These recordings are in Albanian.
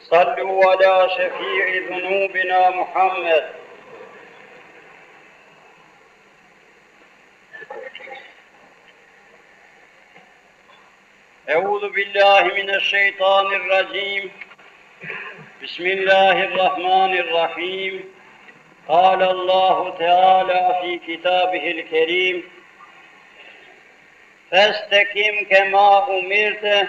صلوا على شفيع ذنوبنا محمد أعوذ بالله من الشيطان الرجيم بسم الله الرحمن الرحيم قال الله تعالى في كتابه الكريم فاستكم كما أمرت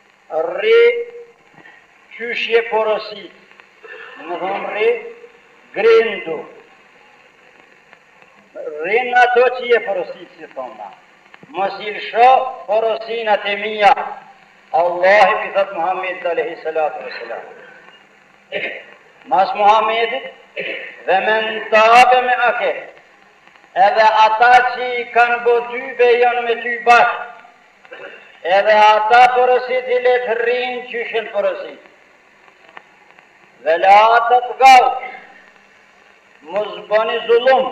Rri, qysh je porositë, do me thonë rri, drejt, rri n'ato që je porositë, si thona, mos i lësho porosinat e mija, Allah i i tha Muhammedit Alejhi Salatu e Salam. Mas Muhammedit, ve men tabe meake, edhe ata që i kanë bo tybe, janë me ty bashkë, Edhe ata porositë ti le të rrinë qysh janë porositë. Ve la tatgau. Mos bëni zullum.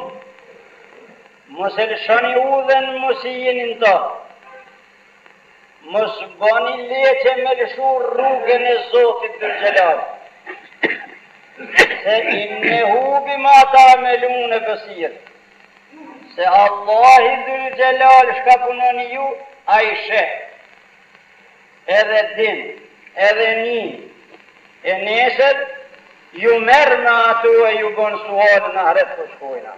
Mos e lëshoni udhën, mos hini në to. Mos bëni lecë me lëshu rrugën e Zotit Dhul-Xhelal. Se innehu bima tamelune basir. Se Allahi Dhul-Xhelal çka punoni ju, Ai sheh. Edhe din, edhe nin. E nesër, ju merr me ato e ju bën suall në ahret ku shkojna.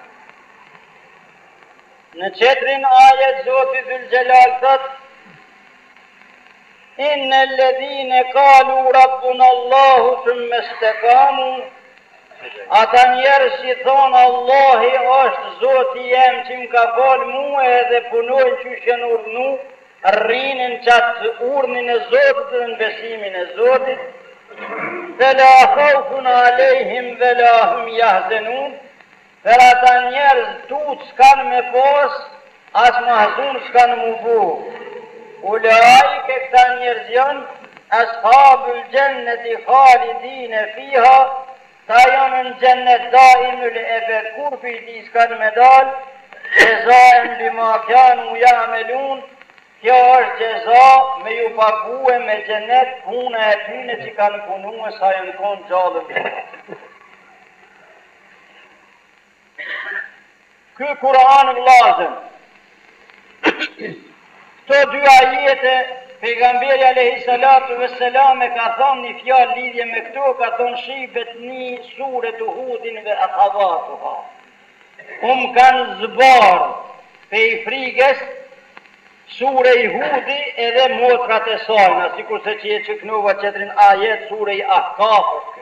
Në qetrin ajet Zoti Dhul-Xhelal thotë, Innel-ledhine kalu rabbunallahu thumme stekamu Ata njerëz që thonë Allahi është Zoti jem që më ka fal mue edhe punojnë qysh janë urdhnu, rrinë n'qat urdhnin e Zotit dhe në besimin e Zotit, fela khaufun alejhim ve la hum jahzenun, Per ata njerz tutë s'kan me pas as mahzun s'kan mu bu Ulaike kta njerz jon Ashabul xhenneti khalidine fiha kta jon në xhennet daimul ebed kurr prej tij s'kan me dal xhezaen bima kanu jamelun kjo është xheza me ju pague me xhennet puna e tyne që kan punue sa jon kon gjallë në xhennet. Ky Kur'an vllazën. Këto dy ajete pejgamberi alayhi salatu vesselam e ka thënë një fjalë lidhje me këto, ka thënë shejebetni suretu Hudin ve akhawatuha. Um kanë zbar pej frigës surei Hudi edhe motrat e sajna, sikurse që e qi knova qetrin ajet surei Ahkafës.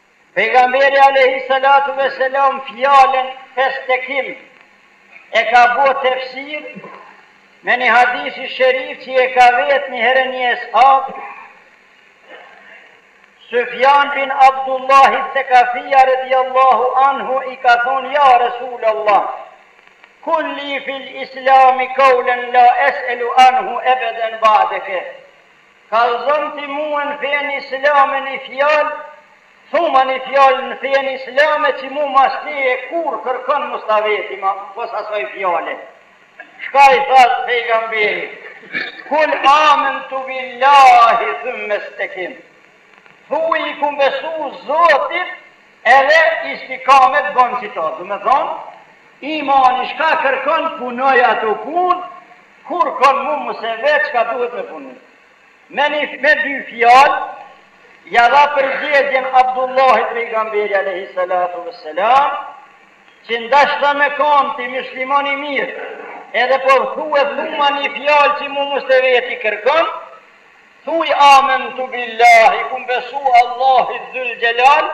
Pejgamberi alejhi selatu ve selam fjalën festekim e ka bo tefsir me një hadithi sherif që e ka vet një herë një eshab Syfjan bin Abdullahi Thekafija radijallahu anhu i ka thonë ja Resul Allah Kul li fil islami kaulen la eselu anhu ebeden badeke Kallzom ti mue n fenë islame ni fjalë thuma ni fjalë në fenë islame qi mu mas teje kurr kërkon mos ta veti ma pos asaj fjale shka i tha pejgamberi kul amentu billahi thumme stekim thuj i kum besu zotit Edhe istikamet bën, qita do me thanë imani çka kërkon punoj ato punë kërkon mu mos e vet çka duhet me punu. Me ni me dy fjalë ja dha përgjegjen Abdullahit pejgamberi alejhi salatu ve selam që ndashta me kon ti mysliman i mirë edhe po thue thuma ni fjalë që mu mos e veti kërkon Thuaj Amentu billahi, i kum besu Allahit dhul xhelal,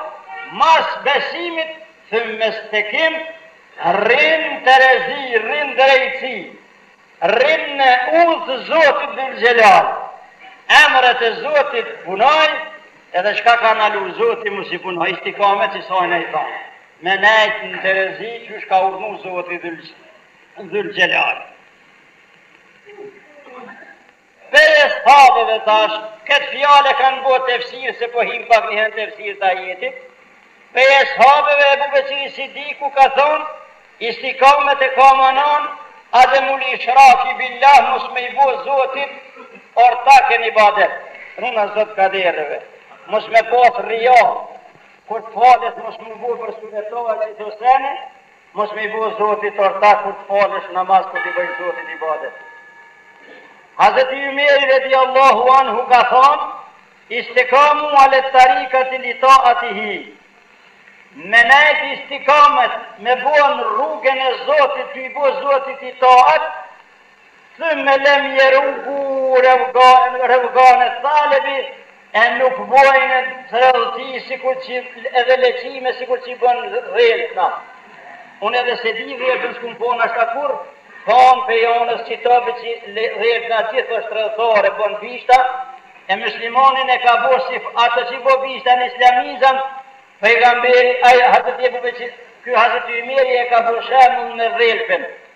mas besimit thumme stekim, rrin terezi, rrin drejtësi, rrin në udhë të Zotit dhul xhelal, emret e Zotit punoj, edhe çka ka nalu Zoti mos i puno, istikamet qisajna i tha, me nejt në terezi qysh ka urdhnu Zoti dhul xhelal. Prej eshabeve tash, këtë fjalë e kanë bo tefsir se po him pak njëherë në tefsir të ajetit, prej eshabeve Ebu Bekri Sidiku ka thonë, Istikamet e ka mananë, Ademul Ishraki Billah mos me i bo Zotit ortak n ibadet, runa Zot kadereve, mos me bo rija, kur të falet mos me bo për sunetarë si të sene, Mos me i bo Zotit ortak kur të falësh namaz kur t'i bëjsh Zotit ibadet. Hazreti Ymeri radijallahu anhu ka thënë istikamu alet tarikati li taatihi. Me nejt istikamet me bo në rrugën e Zotit, tu i bo Zotit itaat, Thumme lem jerugu revegane thalebi e nuk bojnë tradhëti sikur qi edhe leqime sikur qi bën dhelpna unë edhe s'e di dhelpën s'kum pa nashta kurr thanë pej anës qi thon qi dhelpna gjithë është tradhëtare bën bishta e myslimanin e ka bo si ato qi bo bishta në islamizëm pejgamberi ai hazreti Ebu Bekri ky hazreti Ymeri e ka bo shembull me dhelpën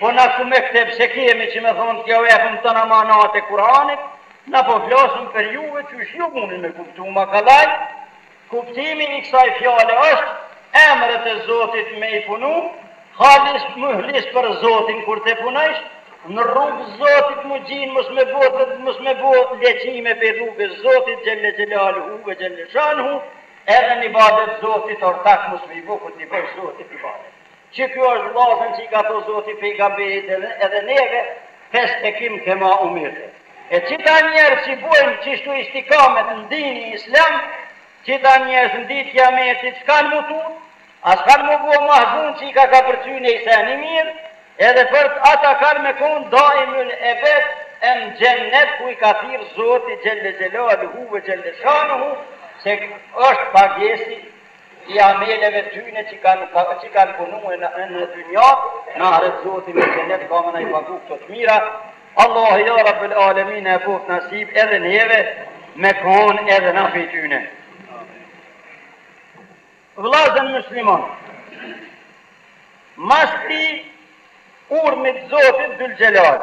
Po na ku me kte pse kemi që me thonë kjo e kupton manat e Kuranit, na po flasim per juve qysh ju mundni me kuptu ma kalaj, kuptimi i ksaj fjale është emret e Zotit me i punu, halis muhlis per Zotin kur te punojsh, në rrug Zotit mu gjinë mos me bo mos me bo leqime pej rruges Zotit xhelle xhelaluhu ve xhelle shanuhu, edhe në ibadet Zotit ortak mos me i bo kur t'i bosh Zotit ibadet. Qikjo është vllazën që i ka thon Zoti pejgamberit edhe edhe neve festekim kema umirte e qita njerz që bojn qishtu istikamet ndini islam qita njerz n'dit kiametit skan mu tut a skan mu bo mahzun që i ka kapërcy nej sen i mir edhe për ata kan me kon daimul ebed en xhennet ku i ka thirr Zoti xhelle xhelaluhu ve xhelle shanuhu se është pagesi i ameleve tyne qi kan qi kan punue në në dynja n'ahret zoti me xhenet ka me na i pagu këto të mira Allahi ja Rabbel Alemin e boft nasib edhe neve me kon edhe na pej tyne Vlazen muslimon Mas kti urdhnit zotit dhul xhelal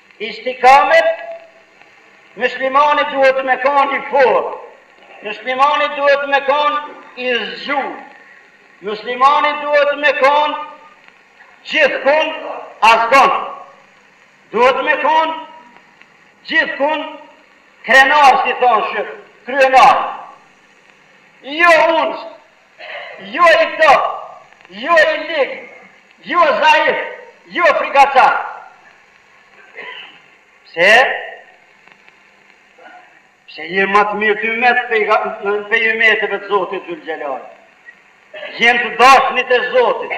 Istikamet, Myslimani duhet me kon i fortë, Myslimani duhet me kon i zgjuar, Myslimani duhet me kon gjithkund azgon, duhet me kon gjithkund krenar si thonë shqip, kryenar. Jo unë Jo i dobt, jo i lig, jo zaif, jo frikacak. Pse? Pse jem ma t'mirt ymet pej ymeteve të Zotit Dhul Xhelal. Jem të dashnit e Zotit.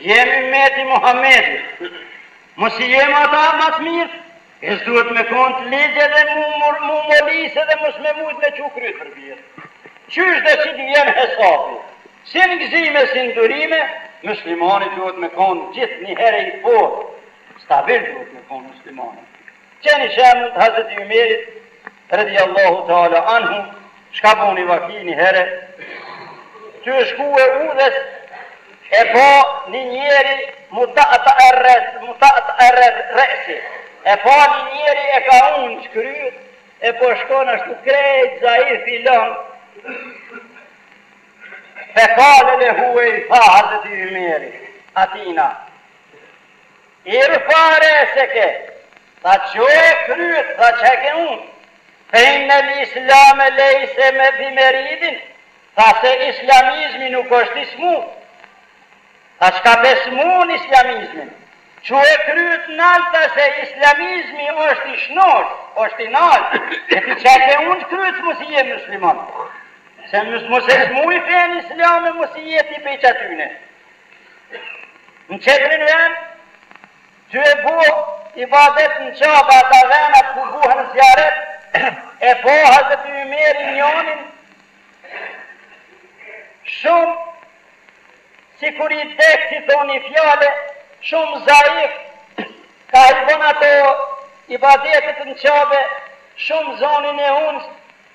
Jem ymeti Muhammedit. Masi jem ata ma të mirë, E s'duhet me kon t'ligjë edhe mu mu molisë edhe mos me mujt me çu kry përpjet. Qysh do që t'vjen hesapi. Si n'gzime si n'durime, myslimani duhet me kon gjithnjëhere i fortë, stabil duhet me kon myslimani. Qe ni shembull t'Hazreti Ymerit, Radijallahu teala anhu, Çka bon vaki një herë? Tuj shkue udhës e pa një njeri muta'ta erres, muta'ta errer resi, e pa një njeri e ka unj kryet, e po shkon ashtu krejt zaif i lon. Fe kale lehu e i tha Hazreti Ymeri, atina, Irfa re'seke, tha çoe kryt tha ç'e ke unj, fe innel islame lejse bimeridin, tha se islamizmi nuk osht i smu, tha çka pe smun islamizmin, çoe kryt nal tha se islamizmi osht i shnosh, osht i nal, e ti ç'e ke unj kryt masi je musliman, se mos e smuj fen islame masi je ti pej qatyne, Në qetrin vend, tuj bo ibadet në Qabe ata venat ku bohen zijaret, e po Hazreti Ymeri një njeri shumë sikur i dek ti thoni fjale, shumë zaif, kah i bon ato ibadetet në Qabe, shumë zonin e unj,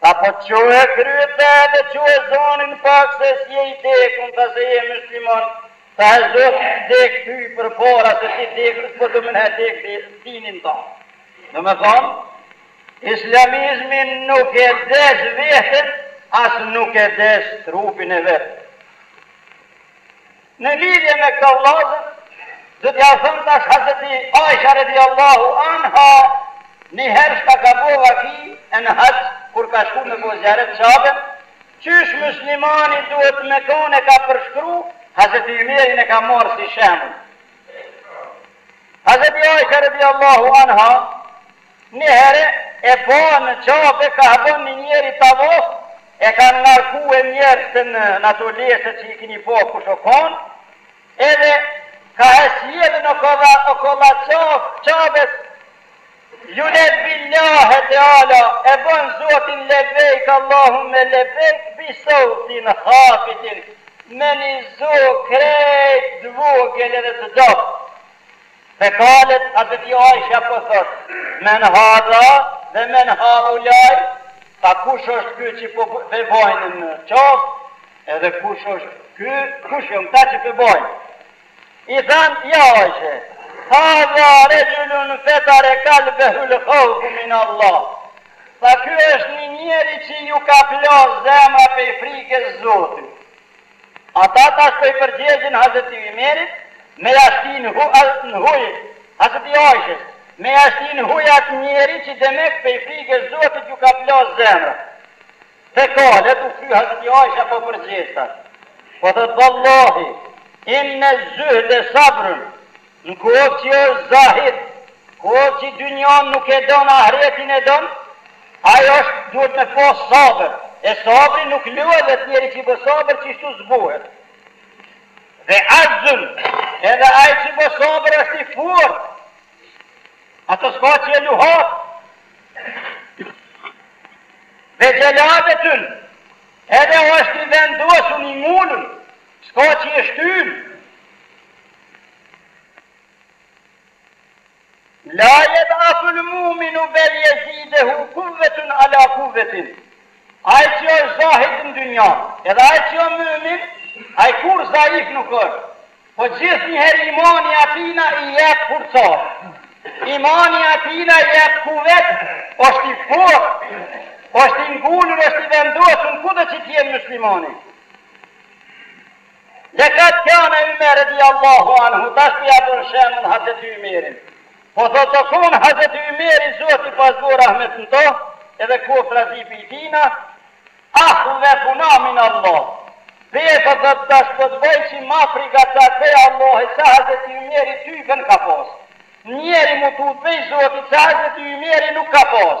Tha po çoje kryet tha po çoje zonin pak se si je i dek un tha se je mysliman tha e zoti të dek ty përpara se ti dek nuk po du me na dek dinin ton do me thon islamizmi nuk e desh veten as nuk e desh trupin e vet. Në lidhje me këto vëllazën, zoja jonë tash Hazreti Aisha radijallahu anha, Njëherë ish ka bo vaki e në haxh kur ka shku me bo zijaret Qaben, qysh muslimani duhet me kon e ka përshkru, Hazreti Ymerin e ka marrë si shembull. Hazreti Aisha radijallahu anha, Njëhere e pa në Qabe kah bon një njeri tavaf e kanë ngarkue njerzt në ato lese që i kini pa kush o kon edhe kah e sjellën okolla okolla qasaj Qabes Junadi llahe teala e lut Zotin lebejk allahume lebejk bi sautin hafitin me një zo krejt të vogel edhe të dobët Fekalet Hazreti Aisha po thot, Men hadha dhe men haulai, tha kush është ky që po e bajnë në qafë, edhe kush është ky, kush jon këta që po e bajnë? I than, ja o Aishe, hadha rexhulun fetara kalbehul khaufu min Allah, tha ky është një njeri që ju ka plas zemra pej frikes Zotit. Ata tash po i përgjegjin Hazreti Ymerit me ja shti në huj në huj Hazreti Ajshës, me ja shti në huj atë njeri që demek pej frikës Zotit ju ka plasë zemra. Fekalet u kthy Hazreti Ajsha po përgjigjet tash, po thotë, Vallahi, inne zzuhde sabrun, Kush o që është zahid, kush o që dynjanë nuk e don ahretin e don, ai është duhet me pas sabër, e sabri nuk luavet njeri që bë sabër qishtu zbuhet. Ve azm, edhe ai që bë sabër është i fortë, atë s'ka çi e luhat. Ve xheladetun, edhe është i vendosun i mundun, s'ka çi e shtyn. La jed'uful muminu bel jezidehu kuvveten ala kuvvetin. Ai që është zahit në dynja, edhe ai që është mëmin, ai kur zaif nuk është. Po gjithë njëherë imani atina i jep forca. Imani atina i jep kuvet, është i fort, është i ngullur, është i vendosun, kudo që t'jenë muslimani. Dhe këtë fjalë e Ymer radijallahu anhu tash po ja bon shembull Hazreti Ymerin. Po thot o kon Hazreti Ymeri Zoti i pastë bo rahmet në to, edhe koftë razi prej tina, Ahdh dhe puna min Allah. Vepër do të tash po të bëj qi ma frigacak prej Allahit se Hazreti Ymeri ty kën ka pas. Njeri mu tut prej Zotit se Hazreti Ymeri nuk ka pas.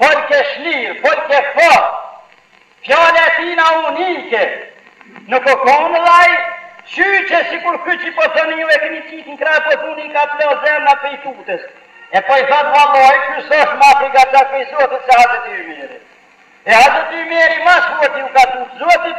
Folke shlirë, folke fort. Fjala e tina unike. Nuk o kon kollaj qyqe sikur ky që po thoni ju e keni qit n'krah po thuni i ka plas zemra prej tutës. E po i thot vallai ky s'osht ma frigacak prej zotit se Hazreti Ymeri. E Hazreti Ymeri ma s'forti ju ka tut zotit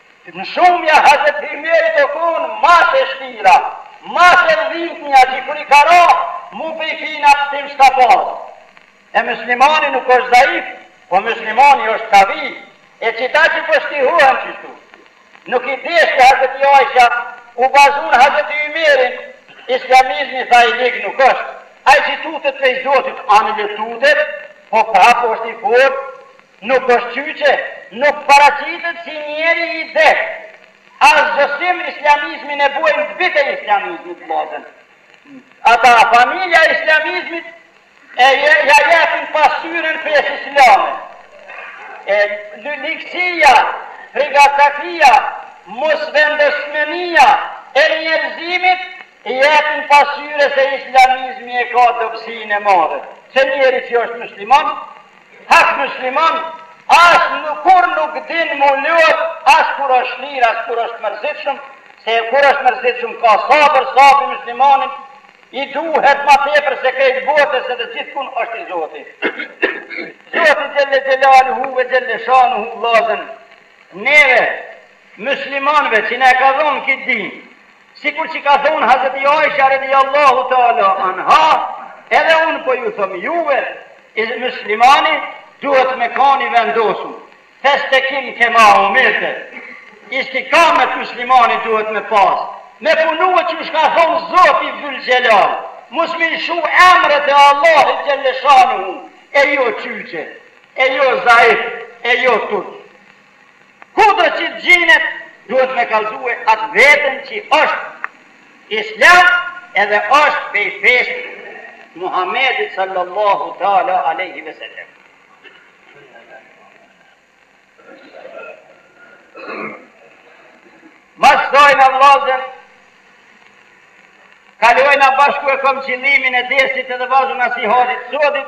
Mshumja Hazret Ymerit o kon ma se shtira, ma se rritnja qi kur i ka ra mu prej tina pstim ska pas. E myslimani nuk osht zaif, po myslimani osht kavi, e qita qi po shtihohen qishtu. Nuk i deshti Hazreti Ajsha, u bazu në Hazreti Ymerin, islamizmi tha i lig nuk osht. Ai qi tutet prej Zotit, ani le tutet, po prap osht i fortë, Nuk është qyqe, nuk paraqitet si njeri i dektë. A zotni islamizmin e bojnë bijt e islamizmit vllazën. Ata familja e islamizmit e ja jepin pasqyrën fes islame. E ligësia, frigacakia, mosvendosmënia e njerzimit i jepin pasqyre se islamizmi e ka dobësinë e madhe. Se njeri që është musliman, Hak musliman as nuk kur nuk din mu lu as kur është lirë as kur është mërzitshëm se kur është mërzitshëm ka sabër sabër muslimanit i duhet ma tepër se krejt botës edhe gjithkun është i zoti zoti xhelle xhelaluhu ve xhelle shanuhu vllazën neve muslimanve që ne ka dhon kit din Sikur që ka thonë Hazreti Aisha radijallahu ta'ala anha, edhe unë po ju thëmë juve, i muslimani duhet me kanë i vendosur, festekim kema umirt, istikamet muslimani duhet me pasë, me punu e qysh ka thonë Zoti Dhul-Xhelal, mos me i lshu emret e Allahit Xhelleshanuhu, e jo qyqe, e jo zaif, e jo tutë. Kudo qi gjinet duhet me kallzue atë veten qi osht Islam edhe osht pej fesë të Muhamedit sallallahu teala alejhi ve selem. Mas kësaj na vllazën kalojna bashku e kom qillimin e dersit edhe vaz nasihatit sodit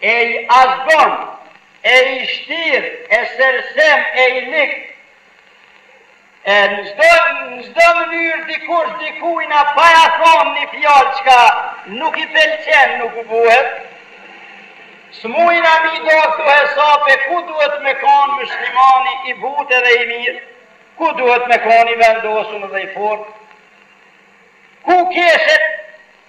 E i azgon, e i shtir, e sersem, e i lig. E në çdo, në çdo mënyrë dikush dikujna pa ja thonë një fjalë çka nuk i pelqen nuk u buhet. S'mujna mi do këtu hesape ku duhet me kon myslimani i butë edhe i mirë, ku duhet me kon i vendosun edhe i fortë, ku keshet,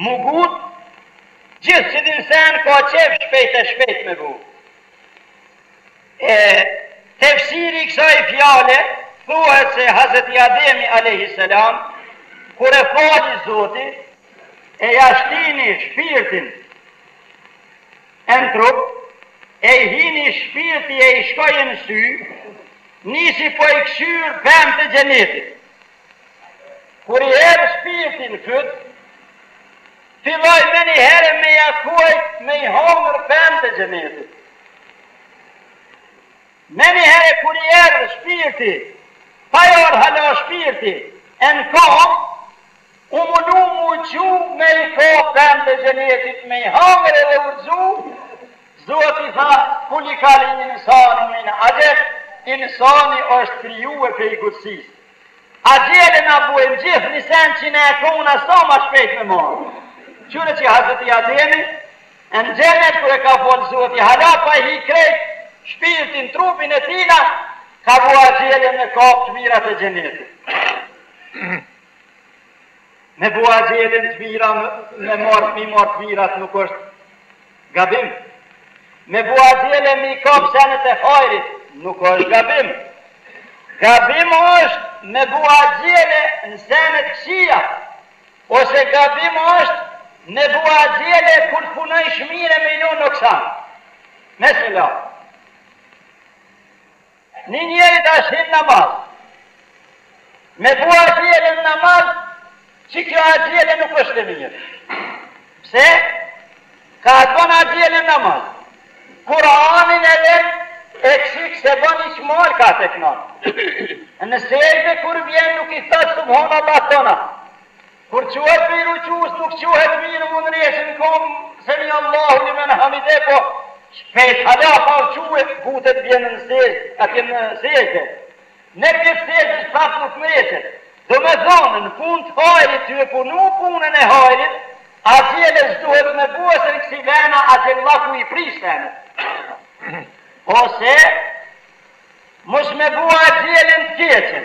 Mu gut, gjithë cilin sen ka qef shpejt e shpejt me bu. E tefsiri i kësaj fjale thuhet se Hazreti Ademi alejhi selam kur e fali Zoti e ja shtini shpirtin e në trup e i hini shpirti e i shkoi në sy nisi po i kqyr pemët e xhenetit. Kur i erdh shpirti në fyt, filloj menjëherë me ia quajt me i hongër pemët e xhenetit. Menjëherë kur i erdh shpirti, pa i ardh hala shpirti, e në komë, u mundu mu çu me i kap pemët e xhenetit me i hongër edhe u rrzu, Zoti tha, Khuliqal insanu min axhel, Insani është krijue prej gutësisë. Axhele na buen gjithë një sen qi ne e kona sa ma shpejt me marr. Qyre qi Hazreti Ademi e në Xhenet kur e ka fal Zoti hala pa i hi krejt shpirti n'trupin e tina ka bo axhele me kap t'mirat e Xhenetit. Me bo axhele n't'mira me marr mi marr t'mirat nuk është Gabim. Me bo axhele me i kap senet e hajrit nuk është gabim. Gabim është me bo axhele në sene të këqija, ose gabim është me bo axhele kur të punojsh mirë e me i lon noksan. Mesela. Ni njeri tash hin namaz me bo axhele në namaz që kjo axhele nuk është e mirë. Pse? Ka të bon axhele në namaz. Kur'anin e len eksik se bon ihmal ka të kënon. Në sexhde kur vjen nuk i thot subhanallah tona. Kur çuhet pej rukus nuk çuhet mirë mu ndreq në kom semi Allahu limen hamide po shpejt hala pa u çue gutet bjen në sexhde atje në sexhde në këtë sexhde është prap nuk ndreqet do me thonë në punë të hajrit ty e punu punën e hajrit axhele s'duhet me bu se në kësi vena axhillaku i prish senet ose mos me bu axhele në të keqen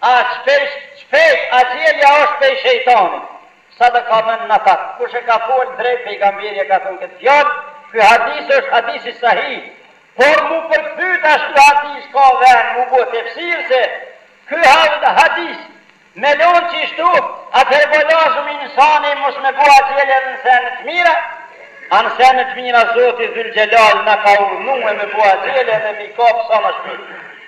A shpejt shpejt axhelja osht pej shejtanit sadaka men natak kush e ka fol drejt pejgamberi e ka thon këtë fjalë ky hadis osht hadisi sahih por mu përkthy tash ky hadis ka ven mu bo tefsir se ky hadis me lon qishtu atëher bo lazëm insani mos me bo axhele edhe në sene të mira a në sene të mira zoti dhul xhelal na ka urnue me bo axhele edhe me i kap sa ma shpejt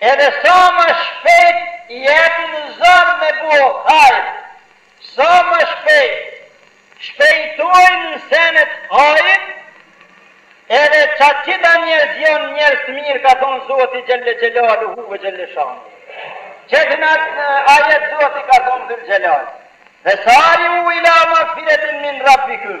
Edhe sa ma shpejt i jepni në zor me bo hajr sa ma shpejt shpejtojnë në senet hajr edhe çaqita njerz jon njerz të mir ka thon zoti xhelle xhelaluhu ve xhelle shanu qe në ajet zoti ka thon dhul xhelal ve sariu ila magfiretin min rabbikum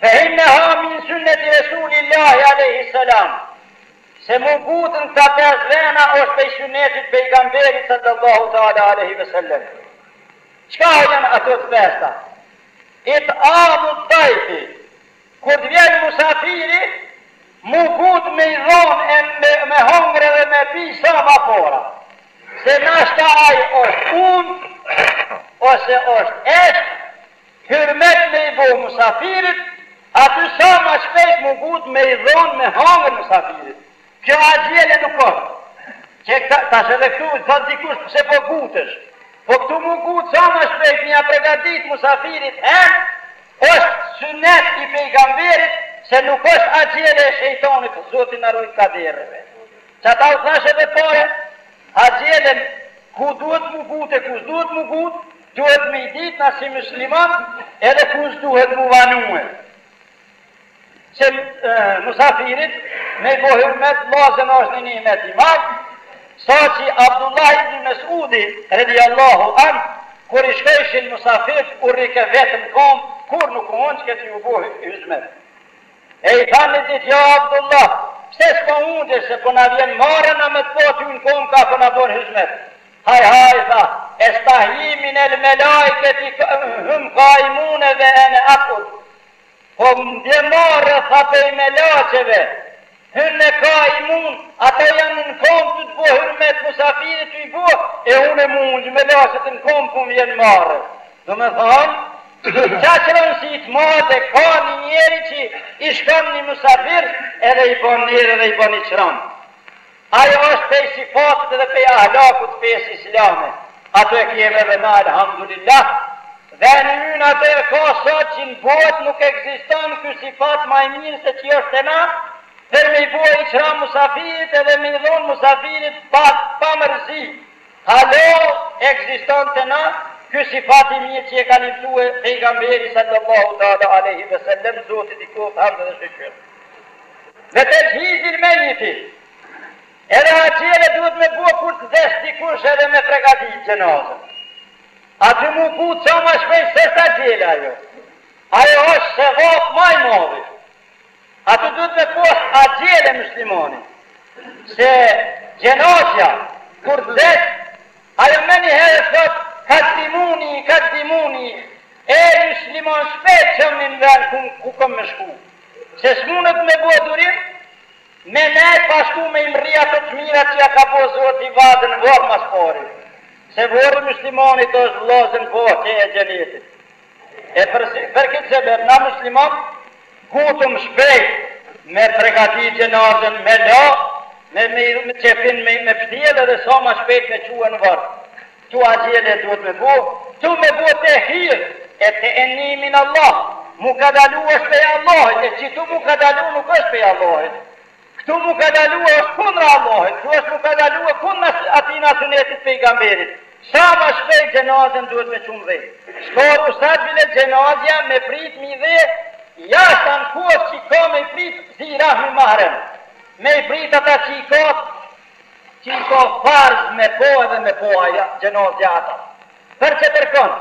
Fe inneha min sunneti Resulillahi alejhi selam, Se mu gut në këta pesë vena është prej sunnetit Pejgamberit sallallahu teala alejhi ve sellem. Çka janë ato të pesta? It'amu dajfi, kur të vjen musafiri, mu gut me i dhon e me, me hongre dhe me pi sa ma pora. Se nashta ai është un, ose është eç, Hyrmet me i bo musafirit aty sa ma shpejt mu gut me i dhon me hangër musafirit kjo axhele nuk osht qe këta tash edhe këtu thot dikush pse po gutesh po këtu mu gut sa ma shpejt me ja pregadit musafirit e osht synet i pejgamberit se nuk osht axhele e shejtanit zoti na rujt kaderreve qata u thash edhe pare axhelen ku duhet mu gut e ku sduhet mu gut Duhet me i dit na si musliman edhe ku s'duhet mu vanue. Se musafirit me i bo hyrmet vllazën është një nimet i madh, sa që Abdullah ibn Mesudi, radiallahu anh, kur i shkojshin musafir, u rrike vet në kom, kurr nuk u unke ty ju bo hyzmet. E i thanë një dit, ja Abdullah, pse s'po unesh se po na vjen marre na me të pa ty në kom ka po na bon hyzmet. Haj haj tha estahji min el melaiketi hum kaimune ve ene akud po më vje marre tha pej melaqeve hum ne kaimun ata janë në kom tu të bo hyrmet musafirit tu i bo e une mu ungj melaqet në kom po më vjen marre do me thanë qaq rënsi të madhe ka një njeri që i shkon një musafir edhe i bon nerë edhe i bon iqram Ajo është pej sifatit edhe pej ahlakut fesë islame, atë e kemi edhe na elhamdulillah, veni ynë atë e ka sot që në botë nuk ekziston ky sifat ma i mirë se që është te na për me i bo iqram musafirit edhe me i dhon musafirit pa pa mërzi halo ekziston te na ky sifat i mirë që e ka livdue pejgamberi sallallahu taala alejhi vesellem Zotit i koftë hamd edhe shyqyr Ve texhhizil mejiti. Edhe axhele duhet me bo kur të vdes dikush edhe me pregatit xhenazën. Aty mu ngut sa ma shpejt se s'është axhele ajo. Ajo është sevap ma i madhi. Aty duhet me pas axhele myslimani. Se xhenazja kur të vdes ajo menjëherë thot kadimuni kadimuni e mysliman shpejt çomni në vend ku ku kam me shku. Se smunet me bo durim me nejt pa shku me i mrri ato të mirat që ja ka bo zoti vad në vor ma s'pari se vori muslimanit osht vllazen bahçe e xhenetit e për për kit sebeb na musliman gutum shpejt me pregatit xhenazen me la me me qefin me me pshtjell edhe sa ma shpejt me çu në vor. Ktu axhele duhet me bo, ktu me bo tehir et-teenni min Allah, mu kadalu është pej Allahit, e qitu mu kadalu nuk është pej Allahit. Ktu mu kadalu është kundra Allahit, ktu është mu kadalue kundra atina sunetit pejgamberit. Sa ma shpejt xhenazen duhet me çu m'dhe. S'ka ruhsat bile xhenazja me prit mi dhe jasht an kohës qi ka me i prit zi rahmi mahrem, me i prit ata qi i ka Që i ka farz me pa edhe me pa ajo xhenazja ata. Për tjetërkon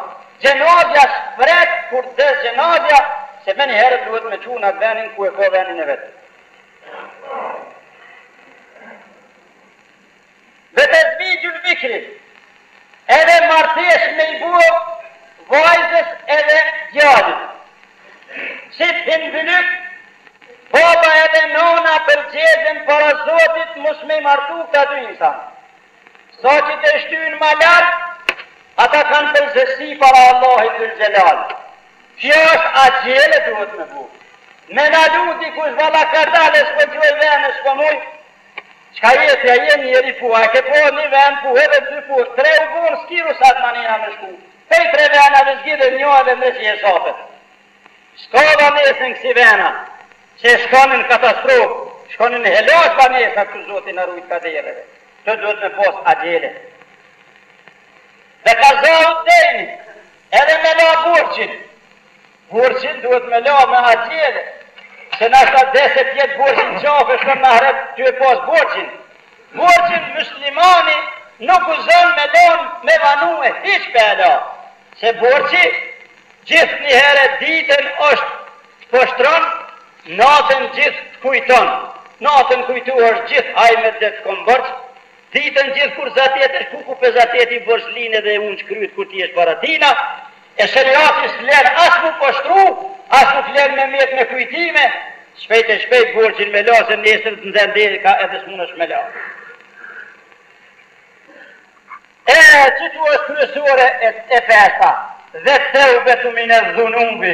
xhenazja s'pret kur des xhenazja se menjëherë duhet me çu në atë venin ku e ka venin e vet. Ve tezvixhul bikri edhe martesh me i bo vajzës edhe djalit. Si t'hin n'bylyk, baba edhe nëna përgjegjen para Zotit mos me martu këta dy insanë. Sa që t'e shtyjnë ma lart, ata kanë përgjegjësi para Allahit Dhul-Xhelal. Kjo është axhele duhet me bu. Me na lu dikush valla kadale s'po gjuaj venë e s'po muj. Çka je ti a je njeri po a e ke po ni ven po edhe dy po tre u bon s'ki rusat ma nena me shku. Pej tre vena do zgjidhen njoa dhe ndreqi hesapet s'ka vanesë n'kësi vena se shkon në katastrof shkon në helaq vanesa ktu zoti na rujt kadereve ktu duhet me pas axhele dhe kazaud-dejn edhe me la borxhin Borxhin duhet me la me axhele se nashta des e të jet borxhi në qafë shkon n'ahret tu e pas borxhin borxhin myslimani nuk guxon me lan me vanue hiq pa e la se borxhi gjithnihere diten osht të poshtron naten gjith të kujton naten kujtuhesh gjith hajmedet kom borxh Ditën gjithë kur zatet e shkuku pe zateti borxhlinë edhe e unjsh kryt kur ti jesh para tina e sheriati s'len as mu poshtru as nuk len me met me kujtime shpejt e shpejt borxhin me la se nesër t'nxen deka edhe s'munesh me la e qëtu është kryesore e pesta dhe teubetu minedh-dhunubi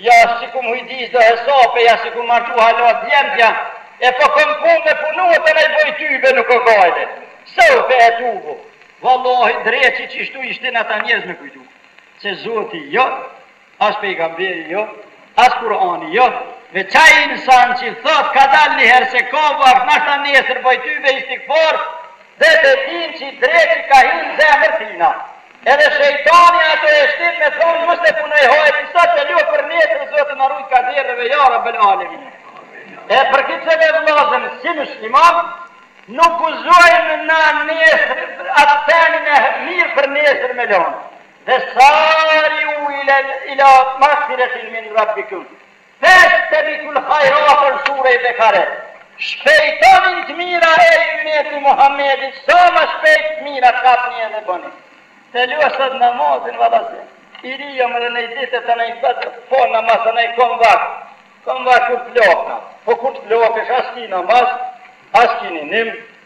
Ja s'i kum ujdis do hesape ja s'i kum martu hala djemtja e po kom punë me punu e tanaj boj tybe nuk o gajle sope e tubu vallahi dreqi qishtu i shtin ata njerz me kujtu se zoti jo as pejgamberi jo as kurani jo veç qaj insan qi thot kadal niher se ka vakt nashta nesër boj tybe istigfar dhe ta din qi dreqi ka hi në zemër tina. Edhe shejtani atë e shtin me thonë mos e punoj hajrin sot e lë për nesër zoti na rujt kadereve ja rabel alemin e për këtë sen vëllazën si musliman nuk guzojmë na nesër atë senin e mirë për nesër me lanë dhe sariu ila, ila magfiretin min rabbikum Festebikul hajrate sureji Bekare Shpejtoni n'të mira ej ymet i Muhammedit sa më shpejt të mirat kapni edhe bëni. T'e lësh sot namazin valla se i ri jam edhe nëj dit e të nëj bët po namaz e nëj kom vak kom vak kur të plakna po kur të plakesh as ki namaz as ki ninim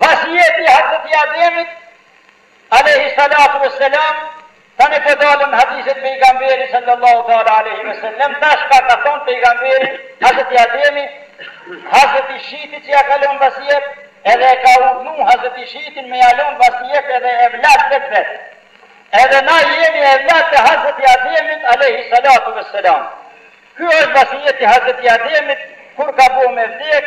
Vasijeti Hazreti Ademit alejhi salatu ve selam tani po dalën hadithet pejgamberi sallallahu teala alejhi ve selem tash çka ka thonë pejgamberi Hazreti Ademi Hazreti Shiti që ja ka lon vasijet edhe e ka urdhnu Hazreti Shitin me ja lon vasijet edhe evlatëve të vet edhe na jemi evlatë të Hazreti Ademit alejhi salatu ve selam ky është vasijeti Hazreti Ademit kur ka bo me vdek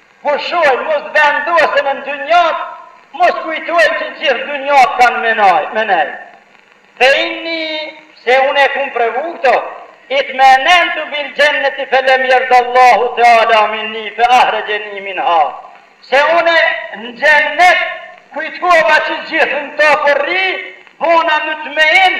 Kurrsoj mos vendoseni në dynjat mos kujtoni që gjithë n'dynjat keni me nej fe inni se unë e kum provu kto itmenentu bil xhenneti felemjerdallahu teala minni fe ahrejeni minha se unë në xhennet kujtova që gjithë n'to po rri bona mutmein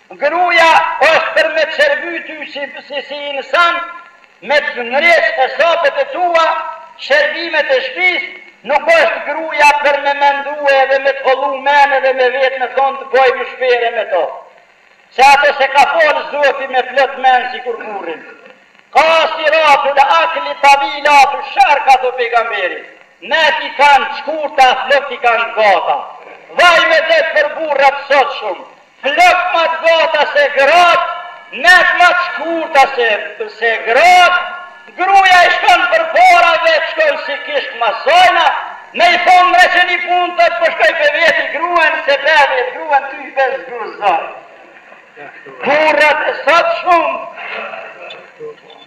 Gruaja është për me t'sherby ty si si si insan me t'ndreq hesapet e tua sherbimet e shpis nuk është gruaja për me mendue dhe me t'kallxu men edhe me vet me ton të bojsh meshvere me to se ato s'e ka fal zoti me plot men sikur burrin qasiratul aqli tavilatul shar ato pejgamberi Met i kanë t'shkurta flok i kanë t'gata Vaj me det për burrat sot Shum flok ma t'gata se grat Met ma t'shkurta se grat Gruja i shkon përpara vet shkon si kishk Masanaj me i thon mre ndreqe ni pun thot po shkoj pe veti gruen s'e pe vet gruen ti po s'guxon Burrat e sotshëm,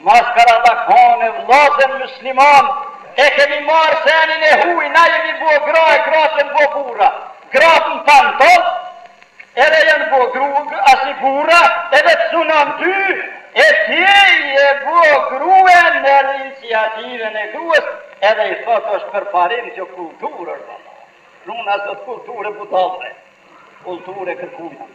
maskarallak o ne, vllazën musliman, e kemi marrë senin e huj, na jemi bo gra e gratë jan bo burra. Gratë në panton, edhe jan bo gru asi burri, edhe të sunon ty, e ti je bo grue nër iniciativën e grues, edhe i thotë është përparim që kulturë është. Nuk asht kulturë e budallëve, kulturë e kërkujna.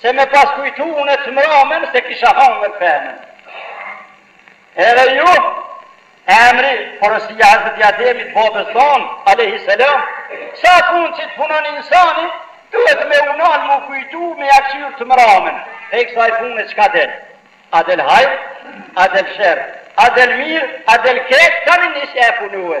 Se me pas kujtu une të mramen se kisha hangër pemen. Edhe ju, emri, porosia Hazreti Ademit, babës tonë, Alehi Selam, sa punë që të punon insani, duhet me u nal mu kujtu me ja kqyr të mramen, prej kësaj pune çka del. A del hajr, a del sherr, a del mirë, a del keq, tani nisja e punoje.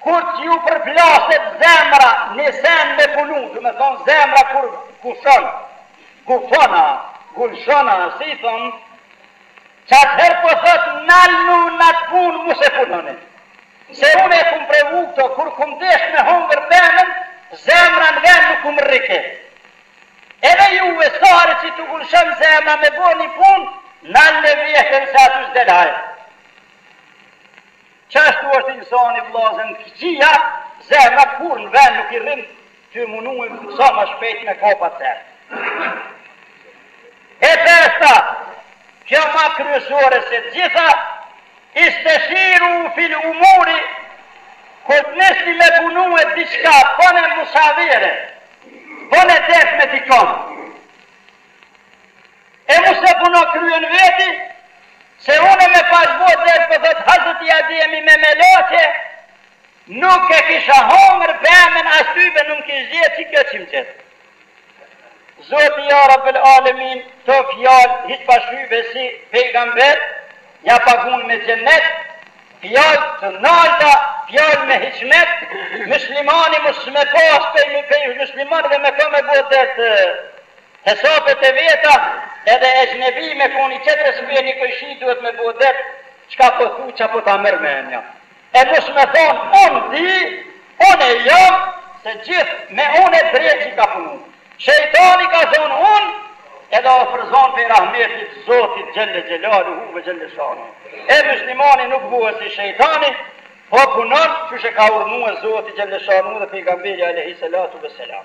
Kur tju përplaset zemra ni sen me punu, domethon zemra kur gufon, gufon a, gulshon a, si i thon, qatëher po thot nalnu nat pun mos e punoni. Se une e kum provu kto, kur kum desh me hongër pemën, zemra në ven nuk um rrike. Edhe ju sa her që t'u gulshon zemra me bo ni pun, nalne vehten se aty sdel hajr. Ca ashtu është insani vllazën tkqija zemra kurr në vend nuk i rrin ty munui sa më shpejt me kap at të. E pesta, kjo ma kryesore se t'gjitha, istishiru fil umuri, kur të nisni me punue diçka bëne musavire, bëne dert me dikon. E mos e puno krye n' veti, se unë me pas bo dert po thot hazreti Ademi me melaqe, nuk e kisha hongër pemen as tybe nuk më kish zgjedh si kjo çim qet. Zoti ja Rabbel Alemin kto fjalë hiç pa shybe si pejgamber ja pagun me xhenet, fjalë të nalta, fjalë me hikmet, myslimani mos me pas pej myslimanëve me kë me bo dert Hesabet e veta edhe exhnebi me kon i qetër si me e ni kojshi duhet me bo dert qka po thu qa po ta mer menja e mos me than un di une jam se gjith me une e dreqi ka punu shejtani ka than un edhe o përzon pej rahmetit zotit xhelle xhelaluhu ve xhelle shanu e myslimani nuk bohet si shejtani po punon qysh e ka urdhnue zoti xhelle shanu dhe pejgamberi alejhi selatu ve selam.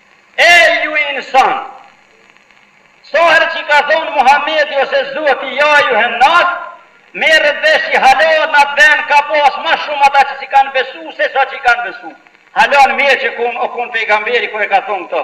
Ej ju insan! Sa herë që i ka thonë Muhamedi ose Zoti ja ejjuhennas, merret vesh që hala në atë vend ka pas ma shumë ata që si kanë besu se sa që i kanë besu. Hala në Meqe o konë pejgamberi kur e ka thonë këto.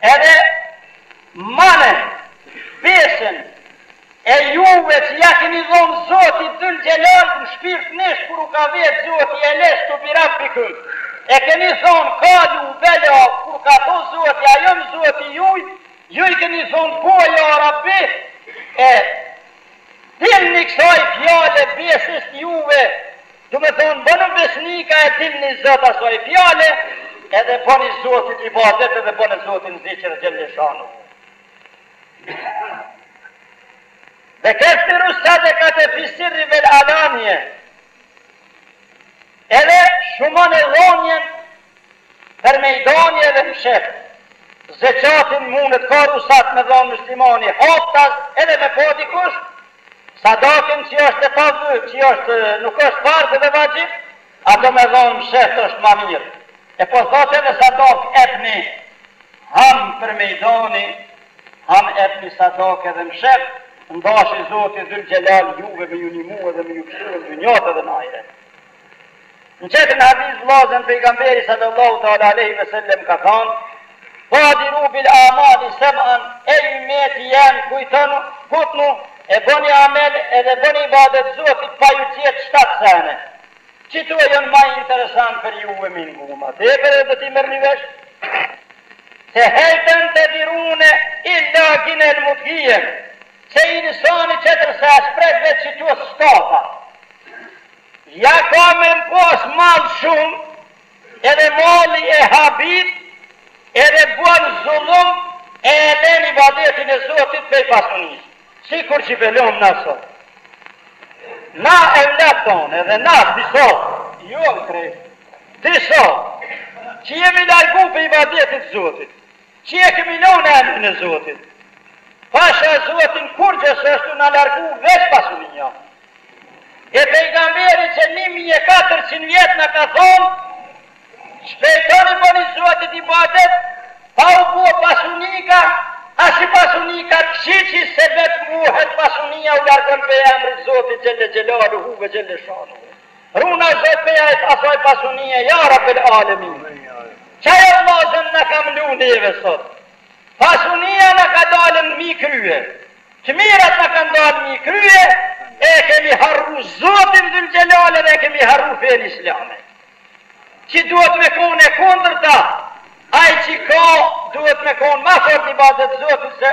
Edhe manie besën e juve që ja keni dhonë Zotit Dhul Xhelal në shpirt nesh kur u ka vetë Zoti elestu bi Rabbikum, e keni thonë kalu bela kur ka thonë Zoti a jam Zoti juj, ju i keni thonë po ja Rabbi, e dilni ksaj fjale besës juve Do me thonë bonu besnika e dilni zot asoj fjale edhe bëni zotit ibadet edhe bënë zotin ziqër xhelle shanu. Ve ekthirus sadekate fissirri vel alanije edhe shumone dhonjen Per mejdani edhe mshef zeqatin munet ka rusat me dhonë myslimani haptas edhe me pa dikush sadakin qi është tetavy qi është nuk është farz edhe vaxhib atë me dhonë mshef është ma mir e po thot edhe sadak epni ham per mejdani ham epni sadak edhe mshef n'dashi zoti dhul xhelal juve me ju nimu edhe me ju pshu në dynjat edhe në ahiret Në qet hadith vllazen pejgamberi sallallahu teala alejhi ve sellem ka thënë Badiru bil amali seb'an e ymmeti jem kujtonu ngutnu e bëni amel edhe bëni ibadet Zotit pa ju gjet shtatë sene Qëto jon ma interesant për juve me ngu ma tepër edhe do t'i merrni vesh se hel tentedhirune illa ginen mutgijen se insani tjetër sen s'pret veç qëto shtata Ja ka me pas mall shum edhe malli e habit edhe bën zullum e e len ibadetin e Zotit prej pasunis sikur qi pe lom na sot na evlat ton edhe na disa jo krejt disa qi jemi largu prej ibadetit Zotit Qi e kemi lanë emrin e Zotit. Pasha Zotin kurrgjë s'është tu na largu veç pasunia e pejgamberi qe një mijë e katërqind vjet na ka thonë shpejtoni bëni Zotit ibadet pa u bo pasunika asi pasunika t'kqi qi se veç muhet pasunia u largon prej emrit Zotit xhelle xhelaluhu ve xhelle shanuhu. Runa Zot prej asaj pasunie ja Rabbel Alemin Qaj Allaxhen na ka mlu neve sot Pasunia na ka dalë nmi krye Tmirat na kan dalë nmi krye E kemi harru Zotin Dhulxhelal edhe e kemi harru fenë Islame Qi duhet me kon e kundërta Aj qi ka duhet me kon ma fort n'ibadet Zotit se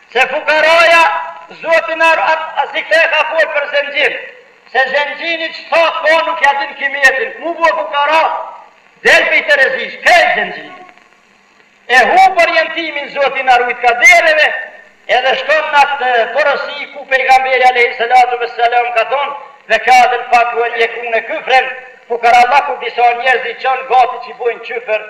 Se fukaraja Zoti na rujt këtë e ka folë për zengin, se zengini që ka po nuk ja din kimetin, mu bo fukara, del prej terezisë, krejt zengini. E hup orientimin Zoti na rujt kadereve, edhe shkon në atë porosi ku pejgamberi alejhi salatu vë selam ka thonë, dhe kadel fakru en jekune kyfren, fukarallaku disa njerëz i çon gati që bojnë qyfer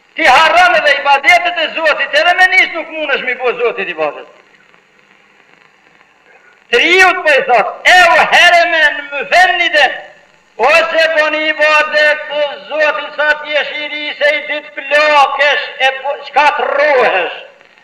T'i harron edhe ibadetet e Zotit edhe me nis nuk munesh mi bo Zotit ibadet Të riut po i thot eu heremen mufenniden ose boni ibadet të Zotit sa të jesh i ri se i dit plakesh e çkatrrohesh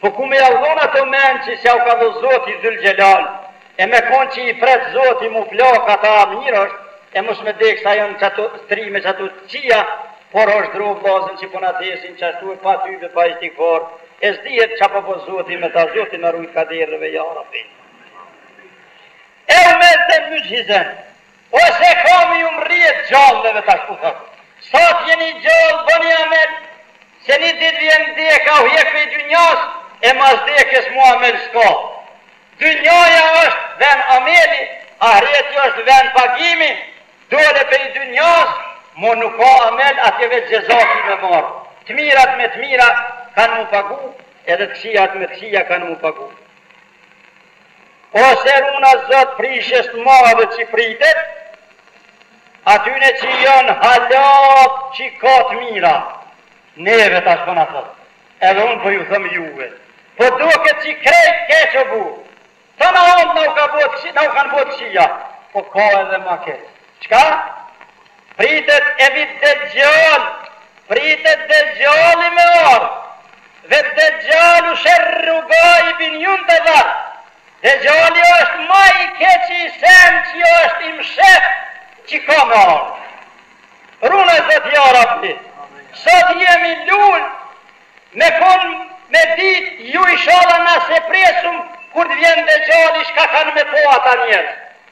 Po ku me ja dhon ato men qi s'jau ka dhon zoti dhul xhelal e me kon qe i pret zoti mu plak ata mir osht e mos me dek sa jon qato t'ri me qato të kqija por osht dro vllazën qe po na desin qashtu e pa tybe pa istigfar e sdihet qa po bo zoti me ta zoti na rujt kadereve ja rabbi. Eu meuten myxhhizen. Ose ka me ju mrri të gjallëve tash tu thonë sa të jeni gjallë bëni amel se një ditë vjen vdeka ju hjek prej dynjas e mas vdekjes mo amel s'ka dynjaja është ven ameli ahireti është ven pagimi dole prej dynjas mo nuk ka amel atje veç xheza ke me marr të mirat me të mira kanë mu pagu edhe të këqijat me të këqija kanë mu pagu. Ose runa zot prishje së madhe që pritet, atyne që janë halat që ka të mira, neve tash po na thotë, edhe unë po ju them juve, po duket që krejt keq o burr, sa na anë na u ka bo të, na u kanë bo të kqija, po ka edhe ma keq, çka? Pritet e vjen dexhjall pritet dexhjalli me ardh ved dexhal fe sherru gaibin juntedhar dexhjalli është ma i keqi sen qi është i mshef qi ka me ardh runa zot ja rabbi sot jemi lul me kon me dit ju ishalla na s'e presim kur të vjen dexhjalli shka kan me pa ata njerz.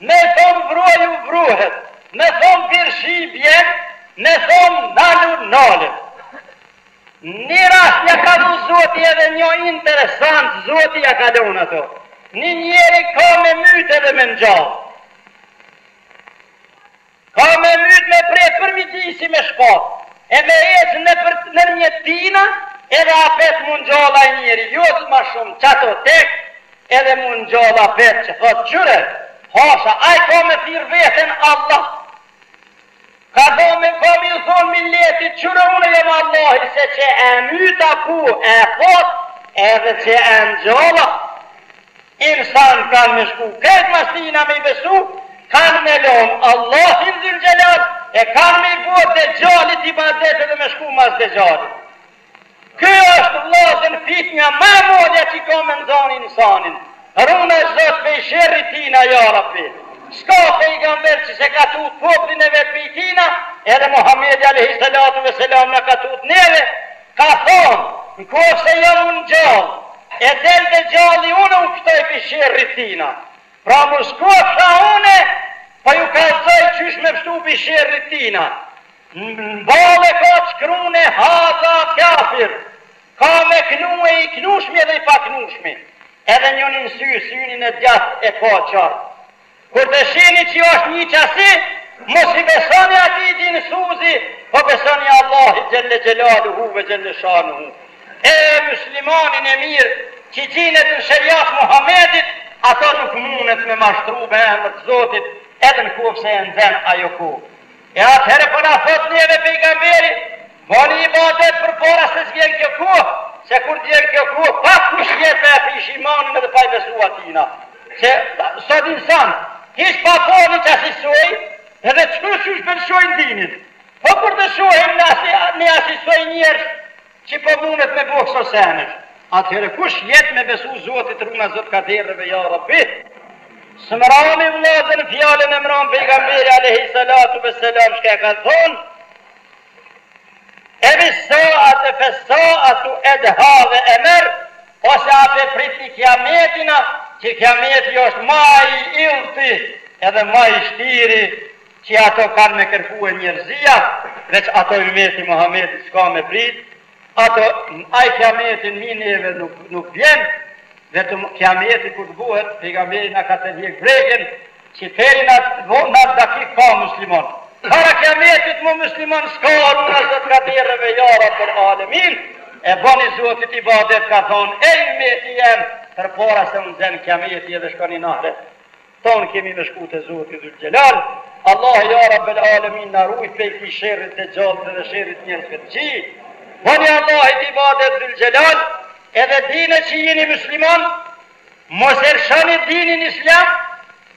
Me thonë vruaj u vruhet, me thonë bjer shi bjen, me thonë nalu nalet. Ni rast ja ka lu Zoti edhe njo interesant Zoti ja ka lon ato. Ni njeri ka me myt edhe me ngjall. Ka me myt me pre për midisi me shpat e me ec nëpër nërmjet tina edhe apet mu ngjall ai njeri jo ma shum qato tek edhe mu ngjall apet e thot qyre hasha ai ka me thirr veten Allah ka me ka me i thon miletit qyre une jam Allahi se qe e myta ky e pat edhe qe e ngjalla Insan kan me shku krejt mas tina me i besu kan me lon Allahin Zylxhelal e kan me i bo dexhalit ibadet edhe me shku mas dexhalit ky është vllazni fitnja ma e madhja qi ka me nxon insanin runa zot pej sherrit tina jarabbi ska pejgamber që s'e ka tut poplin e vet pej tina edhe Muhamedi alejhi selatu veselam na ka tut neve Ka thonë, N'kofse jam unë gjallë, e del dexhalli unë u pshtoj pi sherrit tina. Po mos kofsha une, po ju kallzoj qysh me pshtu pi sherrit tina. N'bale ka t'shkrune hadha kafir, ka me knue i knushmi edhe i paknushmi, edhe njoni n'sy, synin e djathtë e ka qorr. Kur të shihni që është nji qasi, mos i besoni atij dinsuzi, po besoni Allahit xhelle xhelaluhu ve xhelle shanuhu. E muslimanin e mirë që gjinet në sheriat Muhamedit, atë nuk munet me mashtru me emër të Zotit, edhe në kofse e nxen ajo kohë. E atëherë po na thotë neve pejgamberi, Boni ibadet përpara se të vjen kjo kohë, se kur të vjen kjo kohë, pak kush jet me e prish imanin edhe pa i besu atina. Se sot insan, hiç pa po ni qasisoj, edhe qysh qysh po e lshojnë dinin. Po kur të shohim ne asisoj njerëz, Qi po munet me bo kso senesh. Atëherë kush jet me besu zotit runa zot kadereve ja rabbi smrami vllazën fjalën e mram pejgamberi alejhi salatu ve selam shka e ka thon evi saate fe saatu edha ve emerr ose apet pritni kiametina qe kiameti osht ma i idhti edhe ma i shtiri Qe ato kan me kërkue njerzia veç ato ymeti Muhamedit ska me prit ato ai kiameti mi neve nuk nuk vjen vetëm kiameti kur të bohet pejgamberi na ka tërhjek vrejtjen qe deri nat vo nat dakik ka musliman para kiametit mo musliman ska runa zot kadereve ja rabbel alemin e bani zotit ibadet ka than ej ymeti jem perpara se u nxen kiameti edhe shkoni në ahret Tonë kemi me shku te Zoti Dhul Xhelal Allahi ja Rabbel Alemin na rujt prej këtij sherrit dexhallit edhe sherrit njerëzve të këqij Boni Allahit ibadet Dhul Xhelal edhe dine që jeni musliman mos e lshoni dinin Islam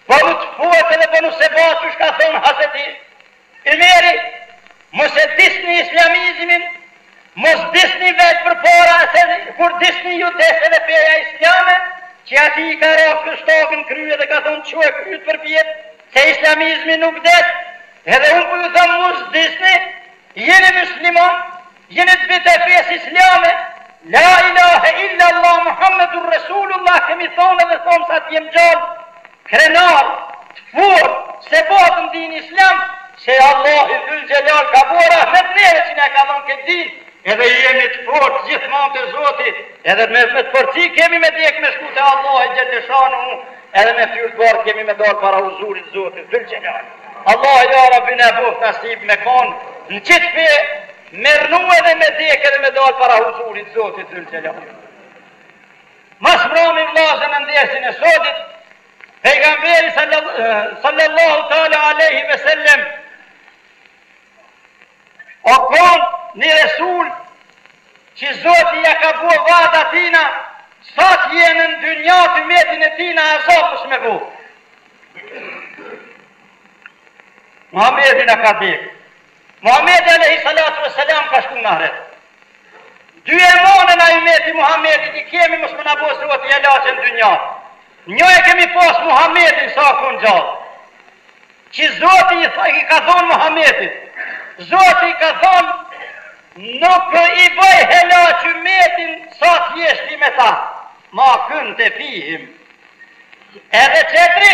bonu të fort edhe bonu sebat qysh ka thonë Hazreti Ymeri, mos e disni islamizmin, mos disni vetë përpara se kur disni ju des edhe feja islame, që atij i ka ra me shtagë në krye dhe ka thonë çue kryt përpjet se islamizmi nuk des, edhe unë po ju them mos disni, jeni mysliman, jeni të bitë e fesë islame, la ilahe illa Allah Muhammedun Resulullah kemi thonë edhe thomë sa të jem gjallë, Krenar, të fortë, sebat në dinë Islam, se Allahu Dhul-Xhelal ka bo rahmet neve që na e ka dhënë këtë dinë, edhe jemi të fortë gjithmonë te Zoti, edhe me me të forci kemi me dek me shku te Allahi Xheleshanuhu, edhe me ftyrë të bardhë kemi me dalë para huzurit të Zotit Dhul-Xhelal. Allahi ja Rabbi na boft nasib me kon në qit fe, me rrnu edhe me dek edhe me dalë para huzurit të Zotit Dhul-Xhelal. Mos mbrami vllazën në mëshirën e Zotit, Pejgamberi sallallahu taala alejhi ve sellem o kon një resul që Zoti ja ka bu vada atina sa të jenë në dynja ymetin e tina azap s'e me bu. Muhammedin e ka dhikë. Muhamedi alejhi salatu ve selam ka shku në ahret. Dy emone na ymeti Muhamedit i kemi mos më na bo Zoti helaç në dynja. Një e kemi pas Muhamedin sa u kon gjallë. Që Zoti i, i ka thonë Muhamedit. Zoti i ka thonë nuk i boj helaç ymetin sa të jesh ti me ta. Ma kunte fihim. Edhe tjetri,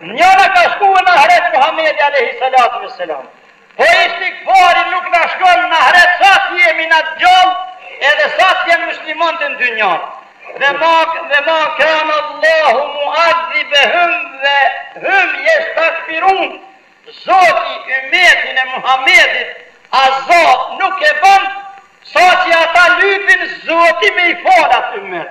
Nja na ka shku në ahret Muhamedi alejhi selatu ve selam po istigfari nuk na shkon në ahret sa të jemi na të gjallë edhe sa të jenë muslimantë në dynja ve ma ve ma kan Allahu mu'adhibehum ve hum jestagfirun Zoti ymmetin e Muhamedit azab nuk e bën saqë ata lypin Zoti me i falë atë ymmet.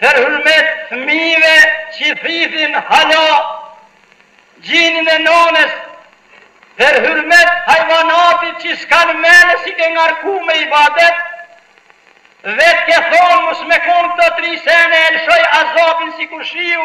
Për hyrmet fëmijëve qi thithin hala gjinin e nones Për hyrmet hajvanatit qi skan men e s'i ke ngarku me ibadet Vet ke thon mos me kon kto tri sene e lshoj azabin sikur shiu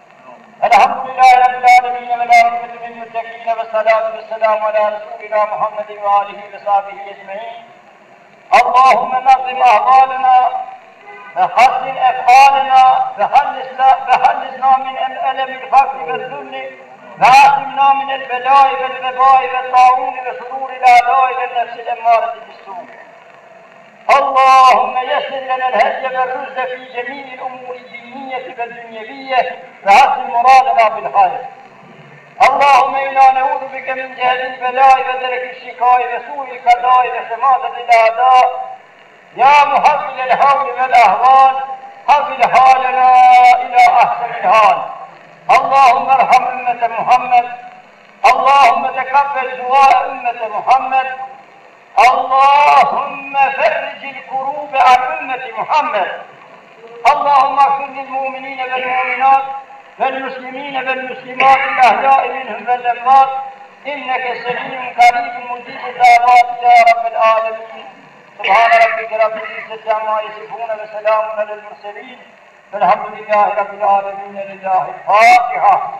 الحمد لله رب العالمين والعاقبة للمتقين والصلاة والسلام على رسولنا محمد وآله وصحبه أجمعين اللهم نظم أحوالنا وحسن أفعالنا وخلصنا من الألم الفقر والذل فاصمنا من البلاء والوباء والطاعون وشرور الاعداء والنفس الاماره بالسوء اللهم يسر لنا الهدي والرشد في جميع الامور الدينيه والدنيويه وحسن مرادنا بالخير اللهم إنا نعوذ بك من جهل البلاء ودرك الشقاء وسوء القضاء وشماتة الأعداء يا محول الهول والأهوال حول حالنا إلى أحسن الحال اللهم ارحم أمة محمد اللهم تقبل دعاء أمة محمد اللهم فرج الكروب عن أمة محمد اللهم اغفر للمؤمنين والمؤمنات والمسلمين والمسلمات الأهلاء منهم والأموات إنك سميع قريب مجيب الدعوات يا رب العالمين سبحان ربك رب العزة عما يصفون وسلام على المرسلين الحمد لله رب العالمين لله الفاتحة